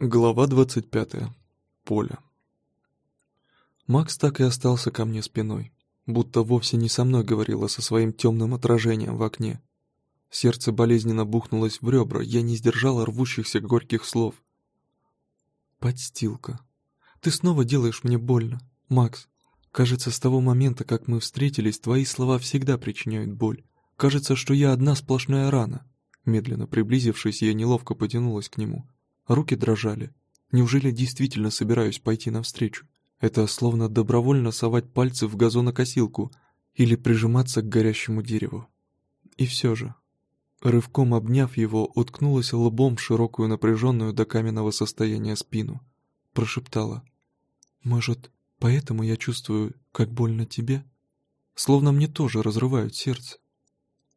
Глава 25. Поле. Макс так и остался ко мне спиной, будто вовсе не со мной говорила со своим темным отражением в окне. Сердце болезненно бухнулось в ребра, я не сдержала рвущихся горьких слов. «Подстилка. Ты снова делаешь мне больно, Макс. Кажется, с того момента, как мы встретились, твои слова всегда причиняют боль. Кажется, что я одна сплошная рана». Медленно приблизившись, я неловко потянулась к нему. Руки дрожали. Неужели действительно собираюсь пойти навстречу? Это словно добровольно совать пальцы в газонокосилку или прижиматься к горящему дереву. И все же, рывком обняв его, уткнулась лбом в широкую напряженную до каменного состояния спину. Прошептала. «Может, поэтому я чувствую, как больно тебе? Словно мне тоже разрывают сердце».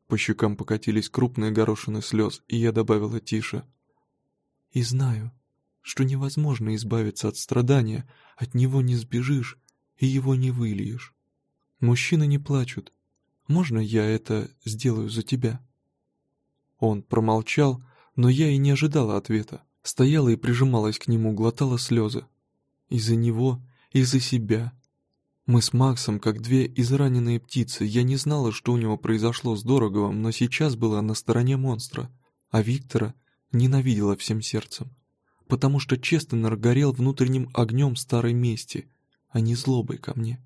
По щекам покатились крупные горошины слез, и я добавила тише — и знаю, что невозможно избавиться от страдания, от него не сбежишь и его не выльешь. Мужчины не плачут. Можно я это сделаю за тебя?» Он промолчал, но я и не ожидала ответа. Стояла и прижималась к нему, глотала слезы. Из-за него, из-за себя. Мы с Максом, как две израненные птицы. Я не знала, что у него произошло с Дороговым, но сейчас была на стороне монстра. А Виктора ненавидела всем сердцем, потому что Честенер горел внутренним огнем старой мести, а не злобой ко мне.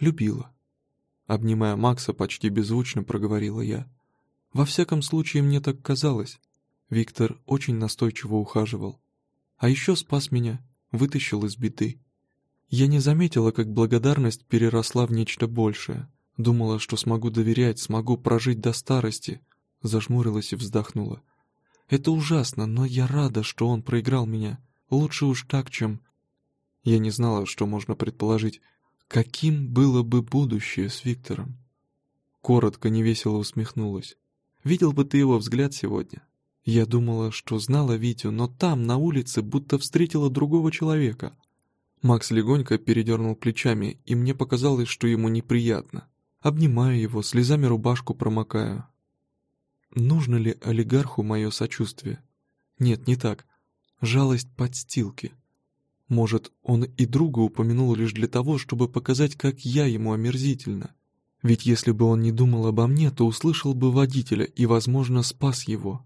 Любила. Обнимая Макса, почти беззвучно проговорила я. Во всяком случае, мне так казалось. Виктор очень настойчиво ухаживал. А еще спас меня, вытащил из беды. Я не заметила, как благодарность переросла в нечто большее. Думала, что смогу доверять, смогу прожить до старости, зажмурилась и вздохнула. «Это ужасно, но я рада, что он проиграл меня. Лучше уж так, чем...» Я не знала, что можно предположить. Каким было бы будущее с Виктором? Коротко, невесело усмехнулась. «Видел бы ты его взгляд сегодня?» Я думала, что знала Витю, но там, на улице, будто встретила другого человека. Макс легонько передернул плечами, и мне показалось, что ему неприятно. Обнимаю его, слезами рубашку промокаю. Нужно ли олигарху мое сочувствие? Нет, не так. Жалость подстилки. Может, он и друга упомянул лишь для того, чтобы показать, как я ему омерзительно. Ведь если бы он не думал обо мне, то услышал бы водителя и, возможно, спас его.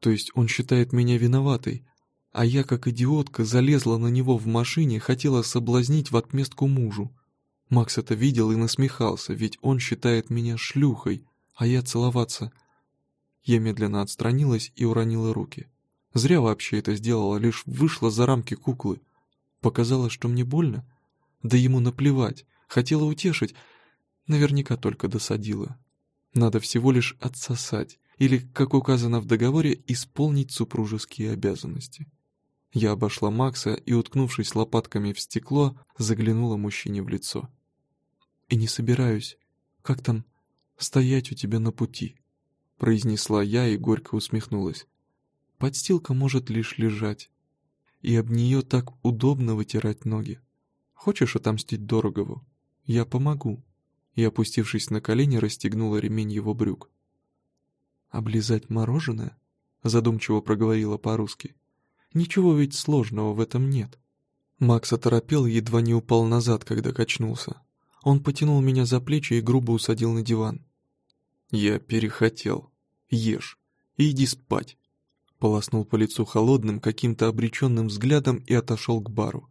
То есть он считает меня виноватой, а я, как идиотка, залезла на него в машине, хотела соблазнить в отместку мужу. Макс это видел и насмехался, ведь он считает меня шлюхой, а я целоваться я медленно отстранилась и уронила руки. Зря вообще это сделала, лишь вышла за рамки куклы. Показала, что мне больно? Да ему наплевать. Хотела утешить. Наверняка только досадила. Надо всего лишь отсосать. Или, как указано в договоре, исполнить супружеские обязанности. Я обошла Макса и, уткнувшись лопатками в стекло, заглянула мужчине в лицо. «И не собираюсь, как там, стоять у тебя на пути» произнесла я и горько усмехнулась. Подстилка может лишь лежать, и об нее так удобно вытирать ноги. Хочешь отомстить Дорогову? Я помогу. И, опустившись на колени, расстегнула ремень его брюк. «Облизать мороженое?» — задумчиво проговорила по-русски. «Ничего ведь сложного в этом нет». Макс оторопел и едва не упал назад, когда качнулся. Он потянул меня за плечи и грубо усадил на диван. Я перехотел ешь и иди спать. Полоснул по лицу холодным, каким-то обреченным взглядом и отошел к бару.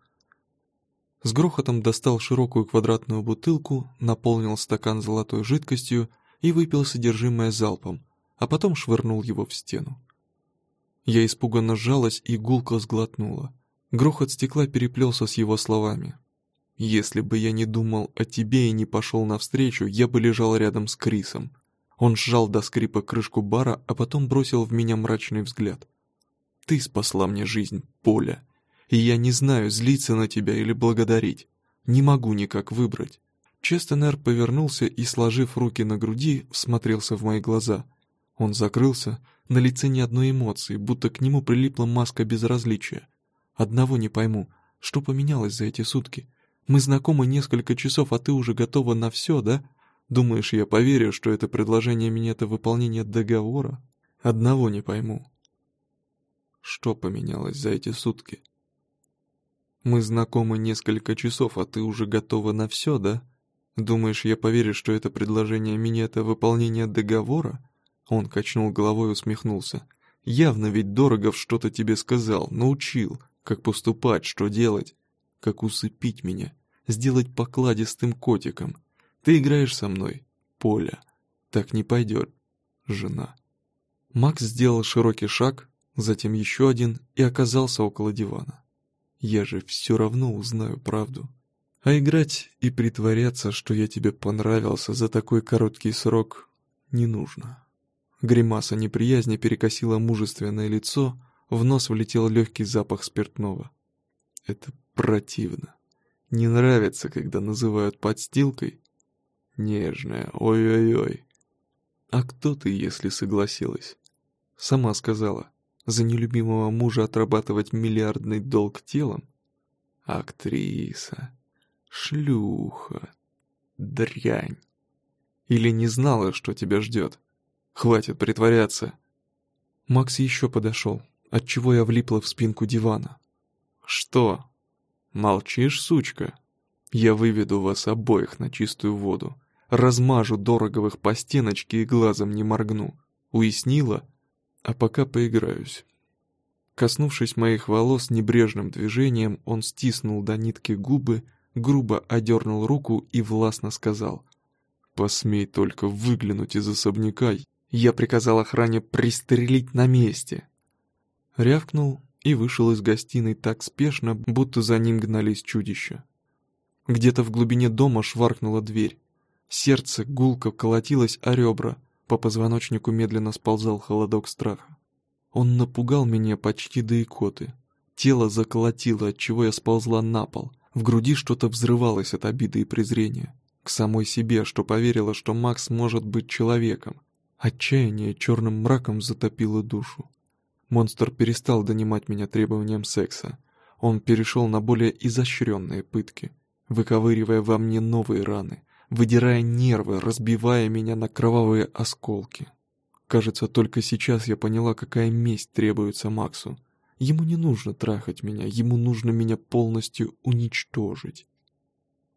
С грохотом достал широкую квадратную бутылку, наполнил стакан золотой жидкостью и выпил содержимое залпом, а потом швырнул его в стену. Я испуганно сжалась и гулко сглотнула. Грохот стекла переплелся с его словами. «Если бы я не думал о тебе и не пошел навстречу, я бы лежал рядом с Крисом. Он сжал до скрипа крышку бара, а потом бросил в меня мрачный взгляд. «Ты спасла мне жизнь, Поля, и я не знаю, злиться на тебя или благодарить. Не могу никак выбрать». Честенер повернулся и, сложив руки на груди, всмотрелся в мои глаза. Он закрылся, на лице ни одной эмоции, будто к нему прилипла маска безразличия. Одного не пойму, что поменялось за эти сутки? Мы знакомы несколько часов, а ты уже готова на все, да? Думаешь, я поверю, что это предложение меня это выполнение договора? Одного не пойму. что поменялось за эти сутки? Мы знакомы несколько часов, а ты уже готова на все, да? Думаешь, я поверю, что это предложение минета выполнение договора? Он качнул головой и усмехнулся. Явно ведь Дорогов что-то тебе сказал, научил, как поступать, что делать, как усыпить меня, сделать покладистым котиком. Ты играешь со мной, Поля. Так не пойдет, жена. Макс сделал широкий шаг, затем еще один и оказался около дивана. Я же все равно узнаю правду. А играть и притворяться, что я тебе понравился за такой короткий срок, не нужно. Гримаса неприязни перекосила мужественное лицо, в нос влетел легкий запах спиртного. Это противно. Не нравится, когда называют подстилкой. Нежная, ой-ой-ой. А кто ты, если согласилась? Сама сказала, за нелюбимого мужа отрабатывать миллиардный долг телом? Актриса, шлюха, дрянь. Или не знала, что тебя ждет? Хватит притворяться. Макс еще подошел, отчего я влипла в спинку дивана. Что? Молчишь, сучка? Я выведу вас обоих на чистую воду. Размажу дороговых по стеночке и глазом не моргну. Уяснила? А пока поиграюсь. Коснувшись моих волос небрежным движением, он стиснул до нитки губы, грубо одернул руку и властно сказал «Посмей только выглянуть из особняка, я приказал охране пристрелить на месте». Рявкнул и вышел из гостиной так спешно, будто за ним гнались чудища. Где-то в глубине дома шваркнула дверь. Сердце гулко колотилось о ребра, по позвоночнику медленно сползал холодок страха. Он напугал меня почти до икоты. Тело заколотило, отчего я сползла на пол. В груди что-то взрывалось от обиды и презрения. К самой себе, что поверила, что Макс может быть человеком. Отчаяние черным мраком затопило душу. Монстр перестал донимать меня требованием секса. Он перешел на более изощренные пытки, выковыривая во мне новые раны, выдирая нервы, разбивая меня на кровавые осколки. Кажется, только сейчас я поняла, какая месть требуется Максу. Ему не нужно трахать меня, ему нужно меня полностью уничтожить.